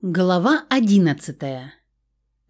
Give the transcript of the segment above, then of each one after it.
Глава одиннадцатая.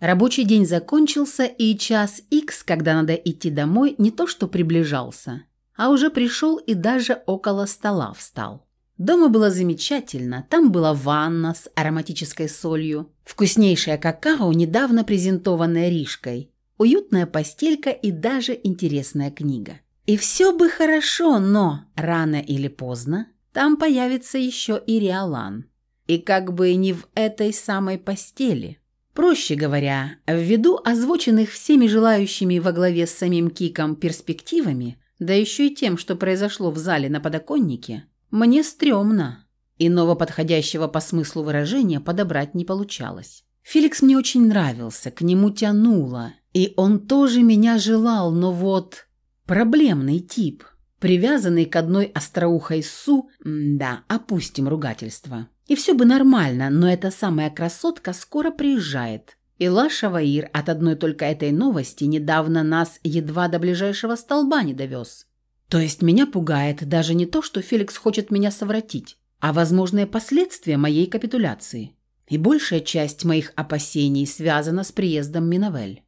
Рабочий день закончился, и час икс, когда надо идти домой, не то что приближался, а уже пришел и даже около стола встал. Дома было замечательно, там была ванна с ароматической солью, вкуснейшая какао, недавно презентованная Ришкой, уютная постелька и даже интересная книга. И все бы хорошо, но рано или поздно там появится еще и Риолан. И как бы не в этой самой постели. Проще говоря, ввиду озвученных всеми желающими во главе с самим Киком перспективами, да еще и тем, что произошло в зале на подоконнике, мне стрёмно. Иного подходящего по смыслу выражения подобрать не получалось. Феликс мне очень нравился, к нему тянуло, и он тоже меня желал, но вот... Проблемный тип, привязанный к одной остроухой Су, да, опустим ругательство. И все бы нормально, но эта самая красотка скоро приезжает. И Лаша Ваир от одной только этой новости недавно нас едва до ближайшего столба не довез. То есть меня пугает даже не то, что Феликс хочет меня совратить, а возможные последствия моей капитуляции. И большая часть моих опасений связана с приездом Миновель.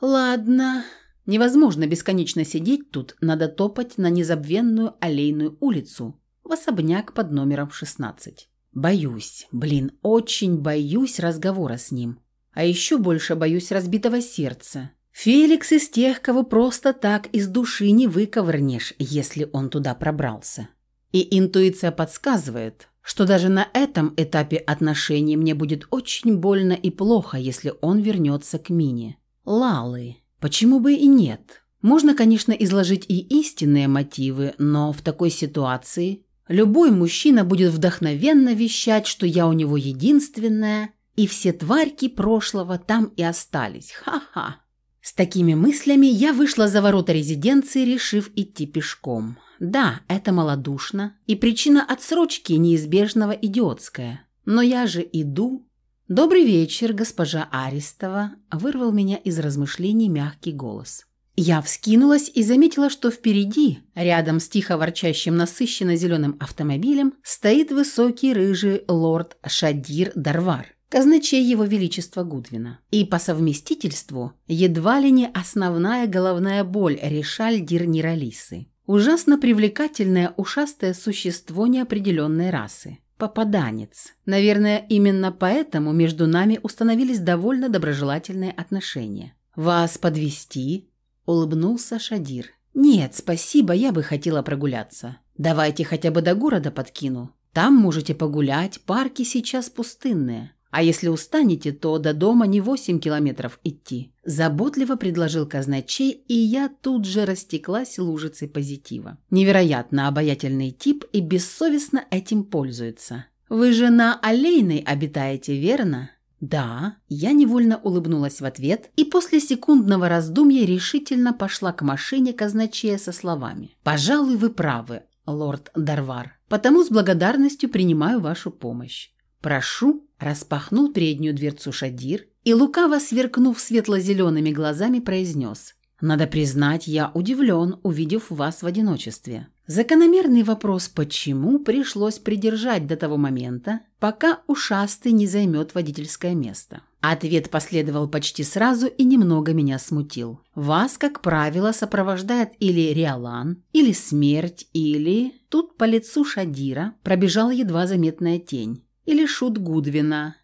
Ладно, Невозможно бесконечно сидеть тут, надо топать на незабвенную аллейную улицу в особняк под номером 16. Боюсь, блин, очень боюсь разговора с ним. А еще больше боюсь разбитого сердца. Феликс из тех, кого просто так из души не выковырнешь, если он туда пробрался. И интуиция подсказывает, что даже на этом этапе отношений мне будет очень больно и плохо, если он вернется к Мине. Лалы. Почему бы и нет? Можно, конечно, изложить и истинные мотивы, но в такой ситуации любой мужчина будет вдохновенно вещать, что я у него единственная, и все тварьки прошлого там и остались. Ха-ха. С такими мыслями я вышла за ворота резиденции, решив идти пешком. Да, это малодушно, и причина отсрочки неизбежного идиотская. Но я же иду, «Добрый вечер, госпожа Арестова», – вырвал меня из размышлений мягкий голос. Я вскинулась и заметила, что впереди, рядом с тихо ворчащим насыщенно зеленым автомобилем, стоит высокий рыжий лорд Шадир Дарвар, казначей его величества Гудвина. И по совместительству едва ли не основная головная боль Решаль Дир Ниралисы. Ужасно привлекательное ушастое существо неопределенной расы попаданец. Наверное, именно поэтому между нами установились довольно доброжелательные отношения. «Вас подвести? Улыбнулся Шадир. «Нет, спасибо, я бы хотела прогуляться. Давайте хотя бы до города подкину. Там можете погулять, парки сейчас пустынные. А если устанете, то до дома не восемь километров идти», – заботливо предложил казначей, и я тут же растеклась лужицей позитива. Невероятно обаятельный тип и бессовестно этим пользуется. «Вы же на Аллейной обитаете, верно?» «Да». Я невольно улыбнулась в ответ и после секундного раздумья решительно пошла к машине казначея со словами. «Пожалуй, вы правы, лорд Дарвар, потому с благодарностью принимаю вашу помощь. Прошу Распахнул переднюю дверцу Шадир и, лукаво сверкнув светло-зелеными глазами, произнес. «Надо признать, я удивлен, увидев вас в одиночестве». Закономерный вопрос «почему» пришлось придержать до того момента, пока ушастый не займет водительское место. Ответ последовал почти сразу и немного меня смутил. Вас, как правило, сопровождает или Риолан, или смерть, или... Тут по лицу Шадира пробежала едва заметная тень или шут Гудвина.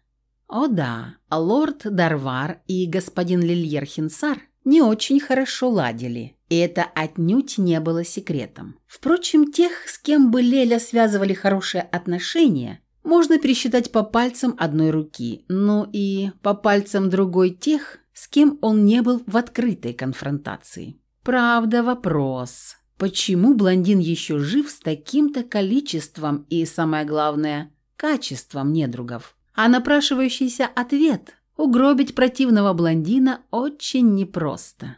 О да, лорд Дарвар и господин Лильер Хинсар не очень хорошо ладили, и это отнюдь не было секретом. Впрочем, тех, с кем бы Леля связывали хорошие отношения, можно пересчитать по пальцам одной руки, ну и по пальцам другой тех, с кем он не был в открытой конфронтации. Правда, вопрос. Почему блондин еще жив с таким-то количеством и, самое главное, качеством недругов. А напрашивающийся ответ – угробить противного блондина очень непросто.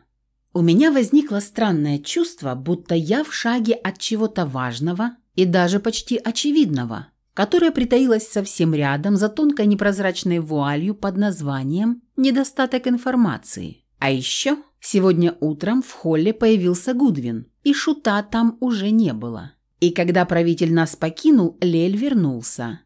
У меня возникло странное чувство, будто я в шаге от чего-то важного и даже почти очевидного, которое притаилось совсем рядом за тонкой непрозрачной вуалью под названием «недостаток информации». А еще сегодня утром в холле появился Гудвин, и шута там уже не было. И когда правитель нас покинул, Лель вернулся.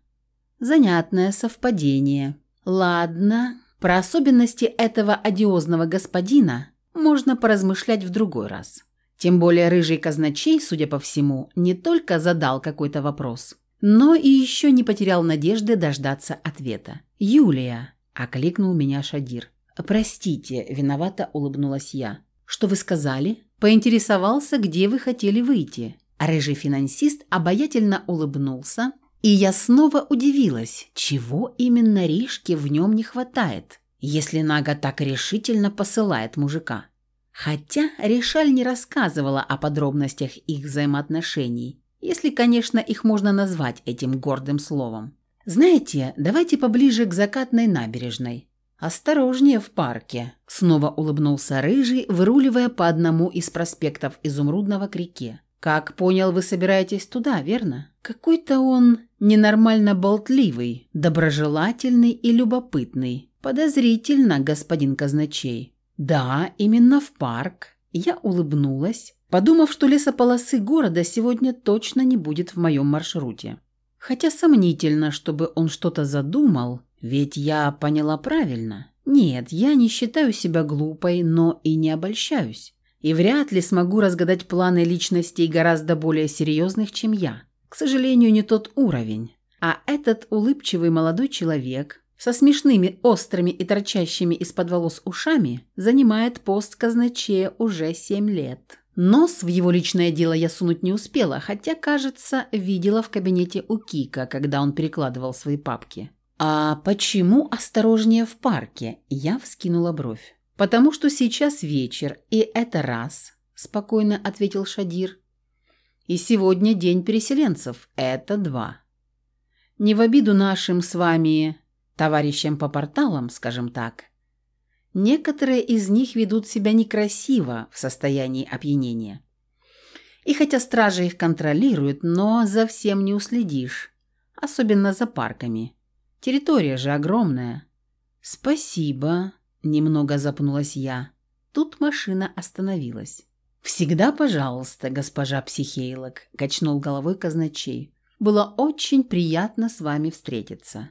Занятное совпадение. Ладно, про особенности этого одиозного господина можно поразмышлять в другой раз. Тем более рыжий казначей, судя по всему, не только задал какой-то вопрос, но и еще не потерял надежды дождаться ответа. «Юлия», – окликнул меня Шадир. «Простите», – виновато улыбнулась я. «Что вы сказали?» Поинтересовался, где вы хотели выйти. Рыжий финансист обаятельно улыбнулся, и я снова удивилась, чего именно Ришке в нем не хватает, если Нага так решительно посылает мужика. Хотя Решаль не рассказывала о подробностях их взаимоотношений, если, конечно, их можно назвать этим гордым словом. «Знаете, давайте поближе к закатной набережной. Осторожнее в парке», – снова улыбнулся Рыжий, выруливая по одному из проспектов Изумрудного к реке. «Как понял, вы собираетесь туда, верно? Какой-то он ненормально болтливый, доброжелательный и любопытный. Подозрительно, господин казначей». «Да, именно в парк». Я улыбнулась, подумав, что лесополосы города сегодня точно не будет в моем маршруте. Хотя сомнительно, чтобы он что-то задумал, ведь я поняла правильно. Нет, я не считаю себя глупой, но и не обольщаюсь. И вряд ли смогу разгадать планы личностей гораздо более серьезных, чем я. К сожалению, не тот уровень. А этот улыбчивый молодой человек, со смешными, острыми и торчащими из-под волос ушами занимает пост казначея уже семь лет. Нос в его личное дело я сунуть не успела, хотя, кажется, видела в кабинете у Кика, когда он перекладывал свои папки. «А почему осторожнее в парке?» Я вскинула бровь. «Потому что сейчас вечер, и это раз», – спокойно ответил Шадир. «И сегодня день переселенцев, это два. Не в обиду нашим с вами товарищам по порталам, скажем так. Некоторые из них ведут себя некрасиво в состоянии опьянения. И хотя стражи их контролируют, но за всем не уследишь, особенно за парками. Территория же огромная. «Спасибо», – немного запнулась я. Тут машина остановилась. «Всегда пожалуйста, госпожа психейлог», – качнул головой казначей. «Было очень приятно с вами встретиться».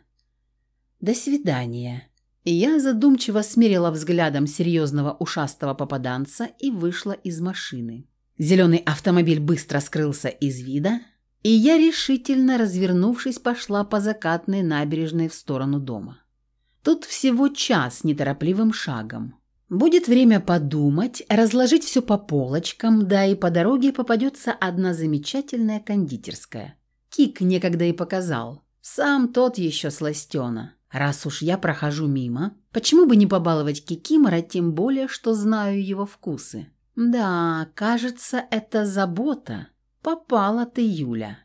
«До свидания». Я задумчиво смерила взглядом серьезного ушастого попаданца и вышла из машины. Зеленый автомобиль быстро скрылся из вида, и я, решительно развернувшись, пошла по закатной набережной в сторону дома. Тут всего час неторопливым шагом. Будет время подумать, разложить все по полочкам, да и по дороге попадется одна замечательная кондитерская. Кик некогда и показал. Сам тот еще сластена. Раз уж я прохожу мимо, почему бы не побаловать Кикимора, тем более, что знаю его вкусы? Да, кажется, это забота. Попала ты, Юля.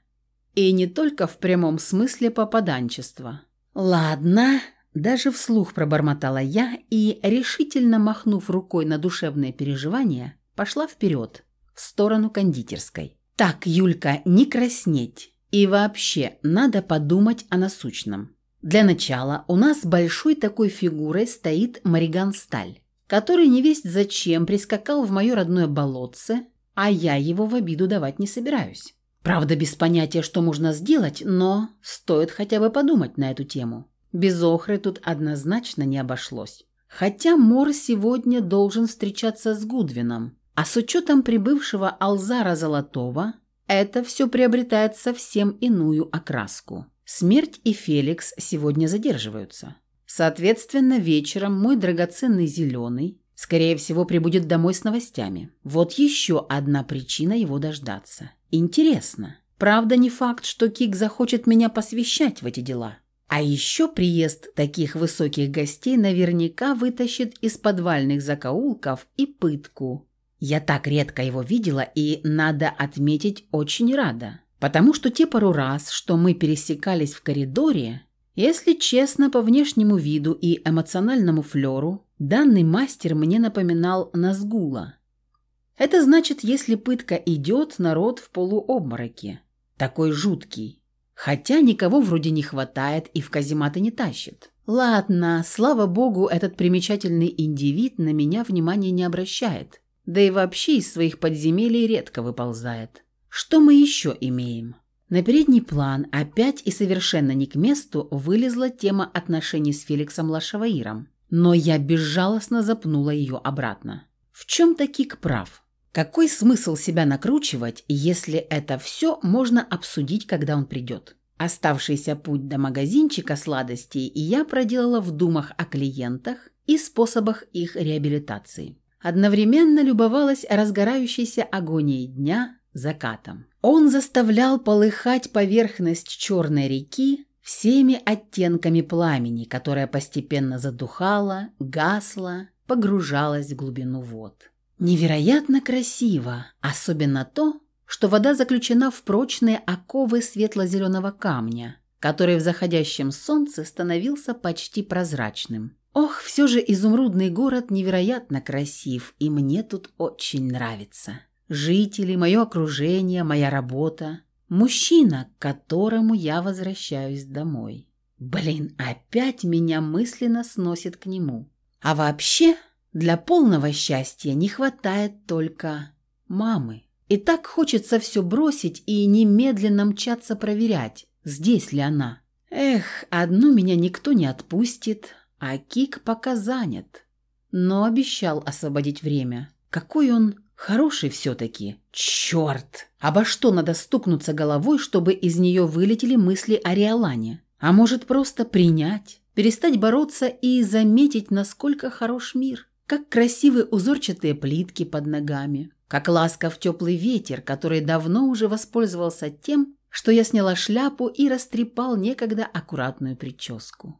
И не только в прямом смысле попаданчества. Ладно, даже вслух пробормотала я и, решительно махнув рукой на душевные переживания, пошла вперед, в сторону кондитерской. Так, Юлька, не краснеть. И вообще, надо подумать о насущном. Для начала у нас большой такой фигурой стоит Мариган Сталь, который невесть зачем прискакал в мое родное болотце, а я его в обиду давать не собираюсь. Правда, без понятия, что можно сделать, но стоит хотя бы подумать на эту тему. Без охры тут однозначно не обошлось. Хотя Мор сегодня должен встречаться с Гудвином, а с учетом прибывшего Алзара Золотого, это все приобретает совсем иную окраску. Смерть и Феликс сегодня задерживаются. Соответственно, вечером мой драгоценный зеленый, скорее всего, прибудет домой с новостями. Вот еще одна причина его дождаться. Интересно. Правда, не факт, что Кик захочет меня посвящать в эти дела. А еще приезд таких высоких гостей наверняка вытащит из подвальных закоулков и пытку. Я так редко его видела и, надо отметить, очень рада. Потому что те пару раз, что мы пересекались в коридоре, если честно, по внешнему виду и эмоциональному флеру, данный мастер мне напоминал Назгула. Это значит, если пытка идет, народ в полуобмороке. Такой жуткий. Хотя никого вроде не хватает и в казематы не тащит. Ладно, слава богу, этот примечательный индивид на меня внимания не обращает. Да и вообще из своих подземелий редко выползает. Что мы еще имеем? На передний план опять и совершенно не к месту вылезла тема отношений с Феликсом Лашаваиром. Но я безжалостно запнула ее обратно. В чем-то Кик прав. Какой смысл себя накручивать, если это все можно обсудить, когда он придет? Оставшийся путь до магазинчика сладостей я проделала в думах о клиентах и способах их реабилитации. Одновременно любовалась разгорающейся агонией дня закатом. Он заставлял полыхать поверхность черной реки всеми оттенками пламени, которая постепенно задухала, гасла, погружалась в глубину вод. Невероятно красиво, особенно то, что вода заключена в прочные оковы светло-зеленого камня, который в заходящем солнце становился почти прозрачным. Ох, все же изумрудный город невероятно красив, и мне тут очень нравится. Жители, мое окружение, моя работа. Мужчина, к которому я возвращаюсь домой. Блин, опять меня мысленно сносит к нему. А вообще, для полного счастья не хватает только мамы. И так хочется все бросить и немедленно мчаться проверять, здесь ли она. Эх, одну меня никто не отпустит, а Кик пока занят. Но обещал освободить время. Какой он хороший все-таки. Черт! Обо что надо стукнуться головой, чтобы из нее вылетели мысли о Риолане? А может просто принять, перестать бороться и заметить, насколько хорош мир? Как красивые узорчатые плитки под ногами. Как ласков теплый ветер, который давно уже воспользовался тем, что я сняла шляпу и растрепал некогда аккуратную прическу.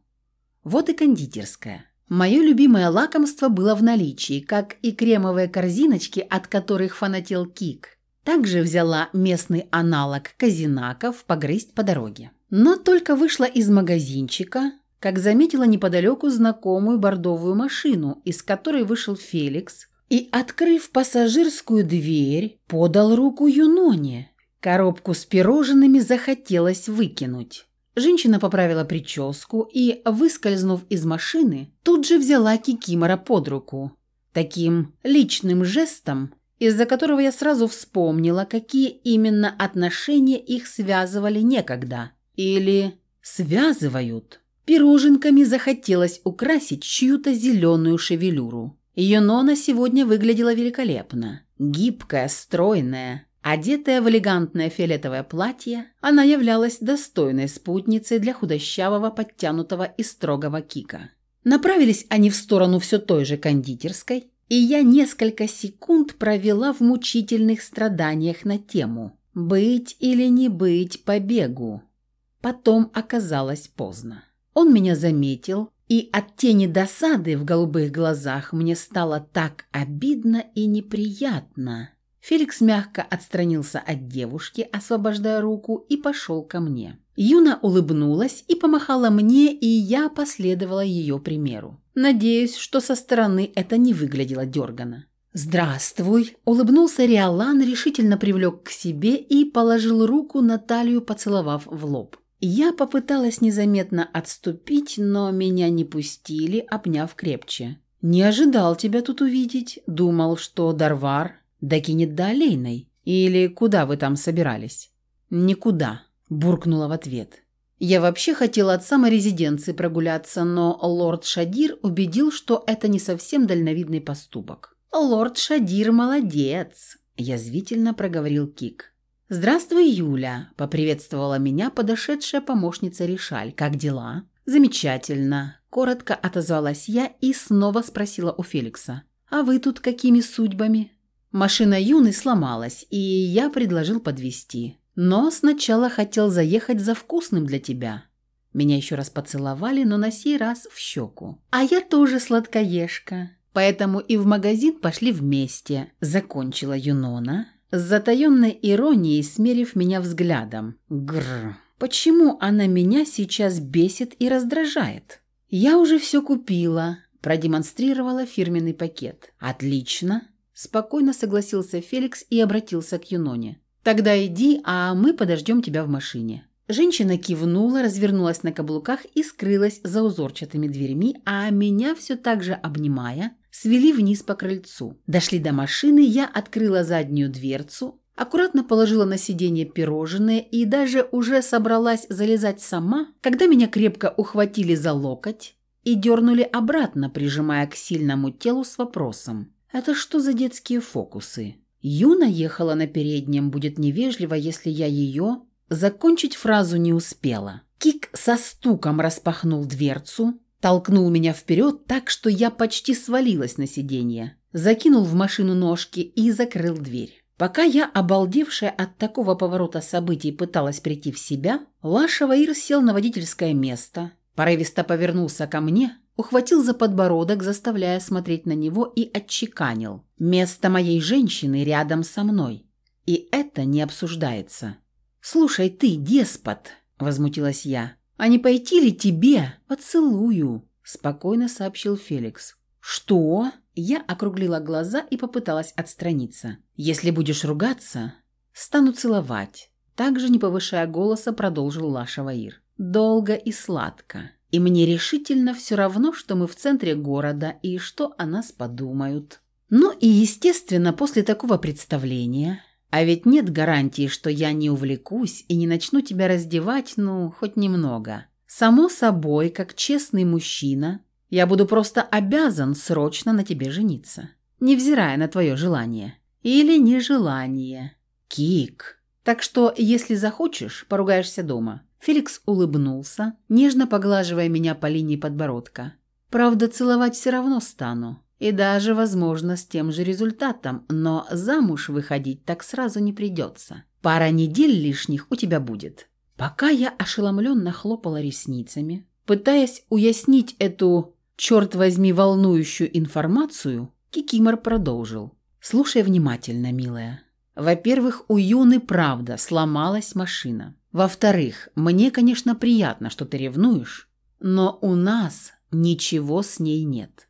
Вот и кондитерская. Мое любимое лакомство было в наличии, как и кремовые корзиночки, от которых фанател Кик. Также взяла местный аналог казинаков погрызть по дороге. Но только вышла из магазинчика, как заметила неподалеку знакомую бордовую машину, из которой вышел Феликс, и, открыв пассажирскую дверь, подал руку Юноне. Коробку с пирожными захотелось выкинуть. Женщина поправила прическу и, выскользнув из машины, тут же взяла Кикимора под руку. Таким личным жестом, из-за которого я сразу вспомнила, какие именно отношения их связывали некогда. Или связывают. Пироженками захотелось украсить чью-то зеленую шевелюру. Ее Нона сегодня выглядела великолепно. Гибкая, стройная, Одетая в элегантное фиолетовое платье, она являлась достойной спутницей для худощавого, подтянутого и строгого Кика. Направились они в сторону все той же кондитерской, и я несколько секунд провела в мучительных страданиях на тему «Быть или не быть побегу». Потом оказалось поздно. Он меня заметил, и от тени досады в голубых глазах мне стало так обидно и неприятно, Феликс мягко отстранился от девушки, освобождая руку, и пошел ко мне. Юна улыбнулась и помахала мне, и я последовала ее примеру. Надеюсь, что со стороны это не выглядело дерганно. «Здравствуй!» – улыбнулся Риолан, решительно привлек к себе и положил руку на талию, поцеловав в лоб. Я попыталась незаметно отступить, но меня не пустили, обняв крепче. «Не ожидал тебя тут увидеть. Думал, что Дарвар докинет до Олейной? Или куда вы там собирались?» «Никуда», – буркнула в ответ. «Я вообще хотела от самой резиденции прогуляться, но лорд Шадир убедил, что это не совсем дальновидный поступок». «Лорд Шадир молодец», – язвительно проговорил Кик. «Здравствуй, Юля», – поприветствовала меня подошедшая помощница Ришаль. «Как дела?» «Замечательно», – коротко отозвалась я и снова спросила у Феликса. «А вы тут какими судьбами?» Машина Юны сломалась, и я предложил подвезти. Но сначала хотел заехать за вкусным для тебя. Меня еще раз поцеловали, но на сей раз в щеку. А я тоже сладкоежка. Поэтому и в магазин пошли вместе. Закончила Юнона, с затаенной иронией смерив меня взглядом. Гррр. Почему она меня сейчас бесит и раздражает? Я уже все купила, продемонстрировала фирменный пакет. Отлично. Спокойно согласился Феликс и обратился к Юноне. «Тогда иди, а мы подождем тебя в машине». Женщина кивнула, развернулась на каблуках и скрылась за узорчатыми дверьми, а меня все так же обнимая, свели вниз по крыльцу. Дошли до машины, я открыла заднюю дверцу, аккуратно положила на сиденье пирожные и даже уже собралась залезать сама, когда меня крепко ухватили за локоть и дернули обратно, прижимая к сильному телу с вопросом. «Это что за детские фокусы?» Юна ехала на переднем, будет невежливо, если я ее... Закончить фразу не успела. Кик со стуком распахнул дверцу, толкнул меня вперед так, что я почти свалилась на сиденье, закинул в машину ножки и закрыл дверь. Пока я, обалдевшая от такого поворота событий, пыталась прийти в себя, Лаша Ваир сел на водительское место, порывисто повернулся ко мне, ухватил за подбородок, заставляя смотреть на него, и отчеканил. «Место моей женщины рядом со мной. И это не обсуждается». «Слушай ты, деспот!» – возмутилась я. «А не пойти ли тебе? Поцелую!» – спокойно сообщил Феликс. «Что?» Я округлила глаза и попыталась отстраниться. «Если будешь ругаться, стану целовать». Также, не повышая голоса, продолжил Лаша Ваир. «Долго и сладко. И мне решительно все равно, что мы в центре города и что о нас подумают». Ну и, естественно, после такого представления... А ведь нет гарантии, что я не увлекусь и не начну тебя раздевать, ну, хоть немного. Само собой, как честный мужчина, я буду просто обязан срочно на тебе жениться, невзирая на твое желание. Или нежелание. Кик. Так что, если захочешь, поругаешься дома». Феликс улыбнулся, нежно поглаживая меня по линии подбородка. «Правда, целовать все равно стану. И даже, возможно, с тем же результатом, но замуж выходить так сразу не придется. Пара недель лишних у тебя будет». Пока я ошеломленно хлопала ресницами, пытаясь уяснить эту черт возьми, волнующую информацию, Кикимор продолжил. «Слушай внимательно, милая. Во-первых, у Юны правда сломалась машина. Во-вторых, мне, конечно, приятно, что ты ревнуешь, но у нас ничего с ней нет.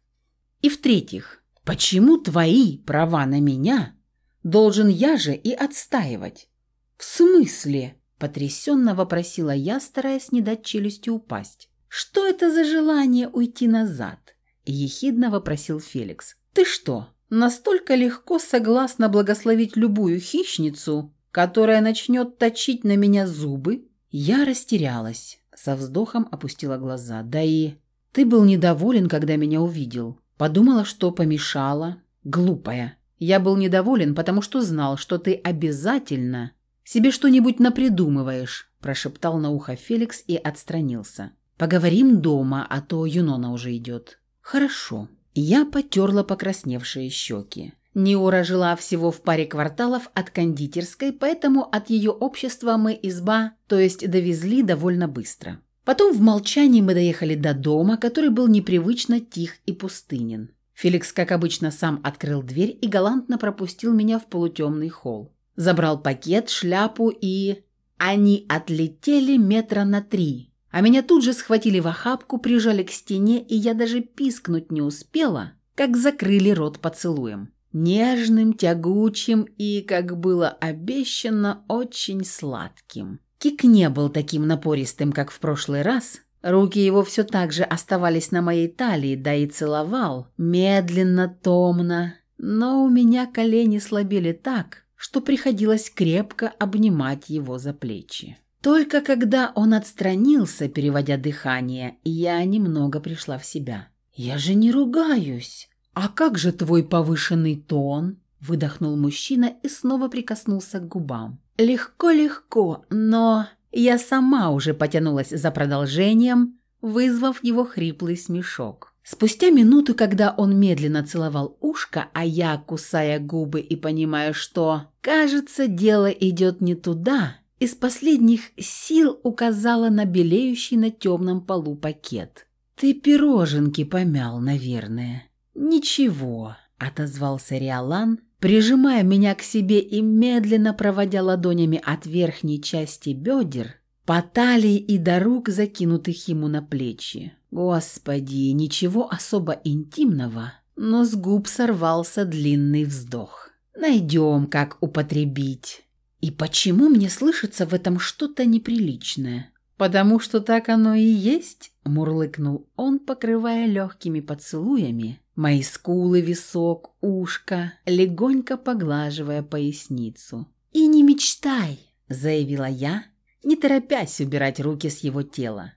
И в-третьих, почему твои права на меня должен я же и отстаивать? В смысле? Потрясенно вопросила я, стараясь не дать челюсти упасть. «Что это за желание уйти назад?» – ехидно вопросил Феликс. «Ты что, настолько легко согласна благословить любую хищницу, которая начнет точить на меня зубы?» Я растерялась, со вздохом опустила глаза. «Да и ты был недоволен, когда меня увидел. Подумала, что помешала. Глупая. Я был недоволен, потому что знал, что ты обязательно себе что-нибудь напридумываешь», – прошептал на ухо Феликс и отстранился. Поговорим дома, а то Юнона уже идет». «Хорошо». Я потерла покрасневшие щеки. Неора жила всего в паре кварталов от кондитерской, поэтому от ее общества мы изба, то есть довезли довольно быстро. Потом в молчании мы доехали до дома, который был непривычно тих и пустынен. Феликс, как обычно, сам открыл дверь и галантно пропустил меня в полутемный холл. Забрал пакет, шляпу и... Они отлетели метра на три, а меня тут же схватили в охапку, прижали к стене, и я даже пискнуть не успела, как закрыли рот поцелуем. Нежным, тягучим и, как было обещано, очень сладким. Кик не был таким напористым, как в прошлый раз. Руки его все так же оставались на моей талии, да и целовал. Медленно, томно. Но у меня колени слабели так, что приходилось крепко обнимать его за плечи. Только когда он отстранился, переводя дыхание, я немного пришла в себя. «Я же не ругаюсь!» «А как же твой повышенный тон?» Выдохнул мужчина и снова прикоснулся к губам. «Легко-легко, но...» Я сама уже потянулась за продолжением, вызвав его хриплый смешок. Спустя минуту, когда он медленно целовал ушко, а я, кусая губы и понимая, что, кажется, дело идет не туда, из последних сил указала на белеющий на темном полу пакет. «Ты пироженки помял, наверное». «Ничего», — отозвался Риолан, прижимая меня к себе и медленно проводя ладонями от верхней части бедер по талии и до рук, закинутых ему на плечи. Господи, ничего особо интимного, но с губ сорвался длинный вздох. «Найдем, как употребить». И почему мне слышится в этом что-то неприличное? Потому что так оно и есть, мурлыкнул он, покрывая легкими поцелуями мои скулы, висок, ушко, легонько поглаживая поясницу. «И не мечтай», – заявила я, не торопясь убирать руки с его тела.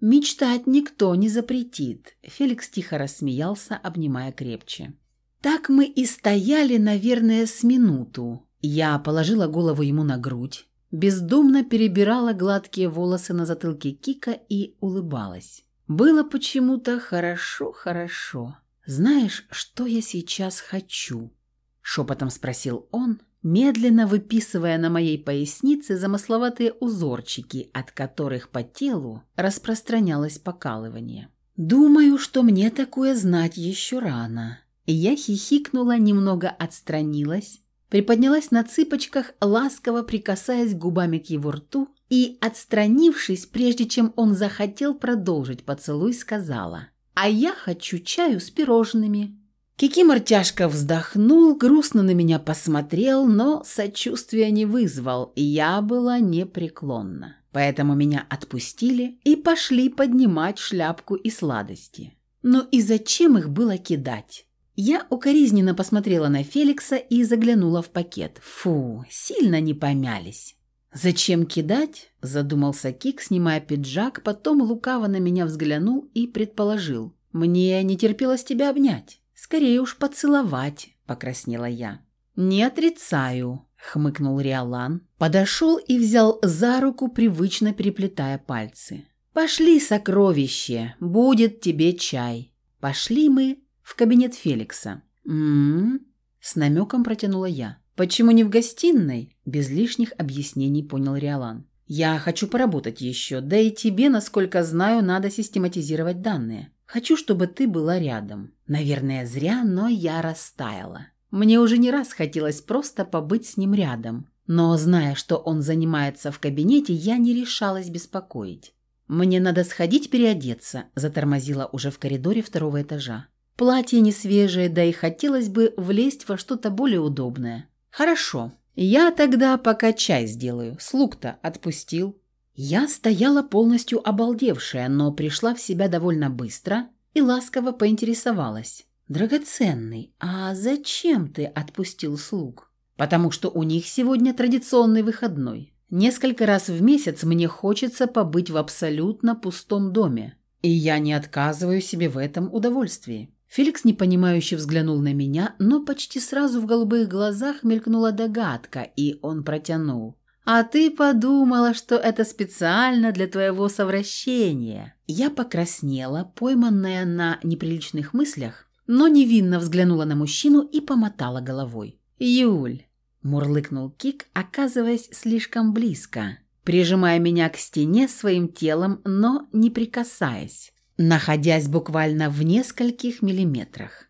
«Мечтать никто не запретит», – Феликс тихо рассмеялся, обнимая крепче. Так мы и стояли, наверное, с минуту. Я положила голову ему на грудь, бездумно перебирала гладкие волосы на затылке Кика и улыбалась. Было почему-то хорошо-хорошо. «Знаешь, что я сейчас хочу?» – шепотом спросил он, медленно выписывая на моей пояснице замысловатые узорчики, от которых по телу распространялось покалывание. «Думаю, что мне такое знать еще рано». Я хихикнула, немного отстранилась, приподнялась на цыпочках, ласково прикасаясь губами к его рту и, отстранившись, прежде чем он захотел продолжить поцелуй, сказала «А я хочу чаю с пирожными». Кикимор тяжко вздохнул, грустно на меня посмотрел, но сочувствия не вызвал, и я была непреклонна. Поэтому меня отпустили и пошли поднимать шляпку и сладости. Ну и зачем их было кидать? Я укоризненно посмотрела на Феликса и заглянула в пакет. Фу, сильно не помялись. «Зачем кидать?» – задумался Кик, снимая пиджак, потом лукаво на меня взглянул и предположил. «Мне не терпелось тебя обнять». «Скорее уж поцеловать», – покраснела я. «Не отрицаю», – хмыкнул Риолан. Подошел и взял за руку, привычно переплетая пальцы. «Пошли, сокровище, будет тебе чай». Пошли мы в кабинет Феликса. «М-м-м», с намеком протянула я. «Почему не в гостиной?» Без лишних объяснений понял Риолан. «Я хочу поработать еще, да и тебе, насколько знаю, надо систематизировать данные. Хочу, чтобы ты была рядом. Наверное, зря, но я растаяла. Мне уже не раз хотелось просто побыть с ним рядом. Но, зная, что он занимается в кабинете, я не решалась беспокоить. «Мне надо сходить переодеться», – затормозила уже в коридоре второго этажа. «Платье не свежее, да и хотелось бы влезть во что-то более удобное». «Хорошо. Я тогда пока чай сделаю. Слуг-то отпустил». Я стояла полностью обалдевшая, но пришла в себя довольно быстро и ласково поинтересовалась. «Драгоценный, а зачем ты отпустил слуг?» «Потому что у них сегодня традиционный выходной. Несколько раз в месяц мне хочется побыть в абсолютно пустом доме, и я не отказываю себе в этом удовольствии». Феликс непонимающе взглянул на меня, но почти сразу в голубых глазах мелькнула догадка, и он протянул. «А ты подумала, что это специально для твоего совращения». Я покраснела, пойманная на неприличных мыслях, но невинно взглянула на мужчину и помотала головой. «Юль», – мурлыкнул Кик, оказываясь слишком близко, прижимая меня к стене своим телом, но не прикасаясь, находясь буквально в нескольких миллиметрах.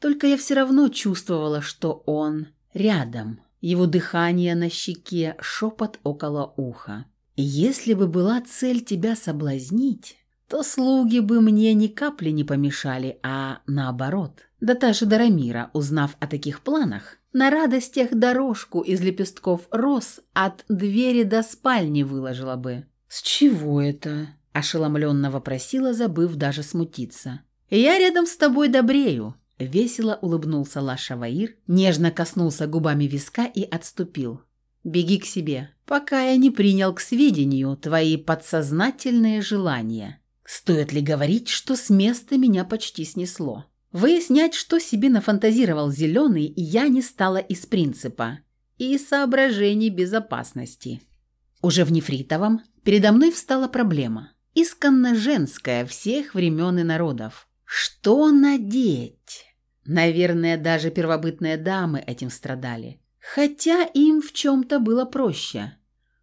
Только я все равно чувствовала, что он рядом – его дыхание на щеке, шепот около уха. «Если бы была цель тебя соблазнить, то слуги бы мне ни капли не помешали, а наоборот. Да та же Дарамира, узнав о таких планах, на радостях дорожку из лепестков роз от двери до спальни выложила бы. «С чего это?» – ошеломленно вопросила, забыв даже смутиться. «Я рядом с тобой добрею», Весело улыбнулся Лаша Ваир, нежно коснулся губами виска и отступил. «Беги к себе, пока я не принял к сведению твои подсознательные желания. Стоит ли говорить, что с места меня почти снесло? Выяснять, что себе нафантазировал Зеленый, я не стала из принципа и соображений безопасности. Уже в Нефритовом передо мной встала проблема, исконно женская всех времен и народов. Что надеть? Наверное, даже первобытные дамы этим страдали. Хотя им в чем-то было проще.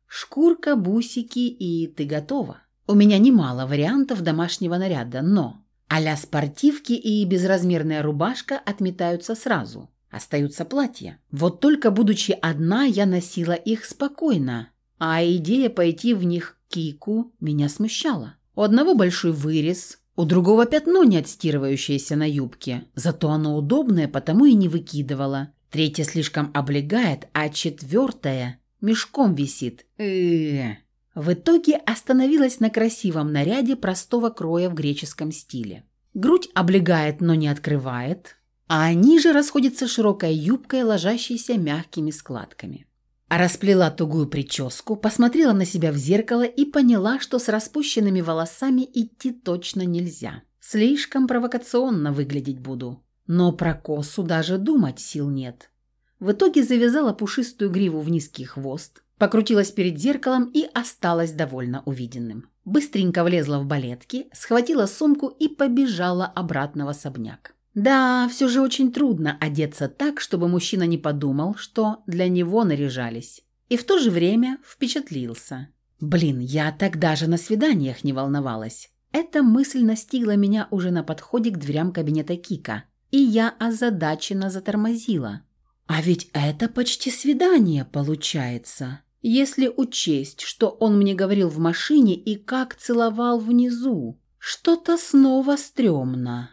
Шкурка, бусики и ты готова. У меня немало вариантов домашнего наряда, но а спортивки и безразмерная рубашка отметаются сразу. Остаются платья. Вот только будучи одна, я носила их спокойно, а идея пойти в них кику меня смущала. У одного большой вырез, у другого пятно, не отстирывающееся на юбке, зато оно удобное, потому и не выкидывала. Третье слишком облегает, а четвертое мешком висит. Э В итоге остановилась на красивом наряде простого кроя в греческом стиле. Грудь облегает, но не открывает, а ниже расходится широкой юбкой, ложащейся мягкими складками. Расплела тугую прическу, посмотрела на себя в зеркало и поняла, что с распущенными волосами идти точно нельзя. Слишком провокационно выглядеть буду. Но про косу даже думать сил нет. В итоге завязала пушистую гриву в низкий хвост, покрутилась перед зеркалом и осталась довольно увиденным. Быстренько влезла в балетки, схватила сумку и побежала обратно в особняк. Да, все же очень трудно одеться так, чтобы мужчина не подумал, что для него наряжались. И в то же время впечатлился. Блин, я тогда же на свиданиях не волновалась. Эта мысль настигла меня уже на подходе к дверям кабинета Кика, и я озадаченно затормозила. А ведь это почти свидание получается, если учесть, что он мне говорил в машине и как целовал внизу. Что-то снова стрёмно.